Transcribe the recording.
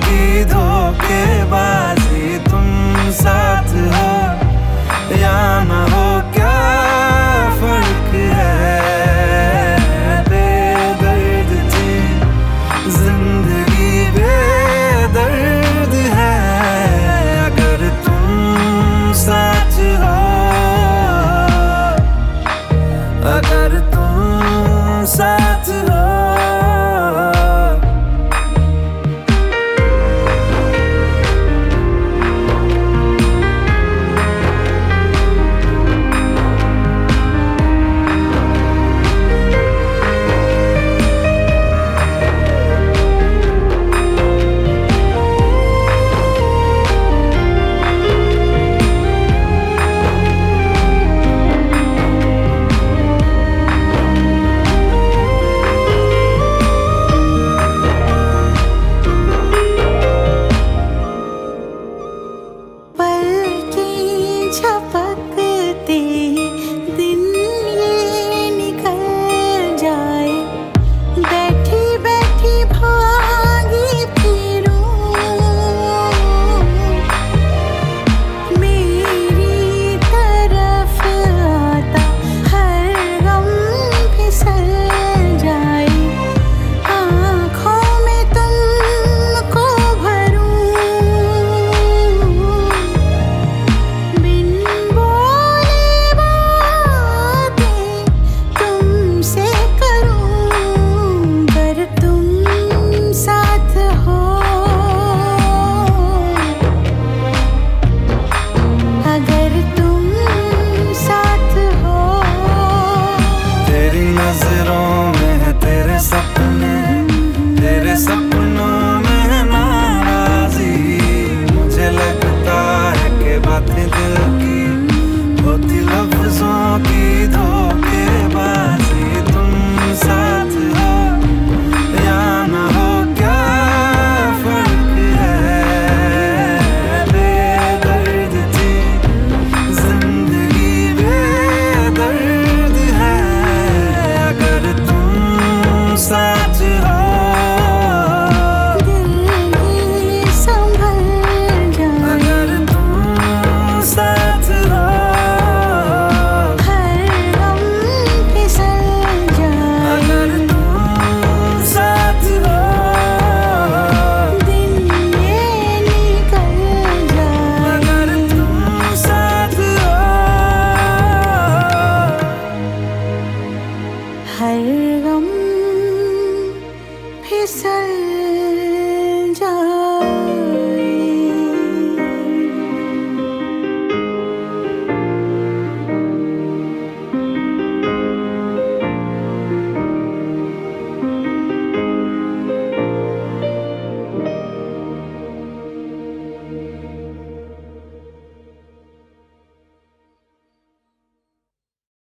की धोखेबाजी तुम साथ It's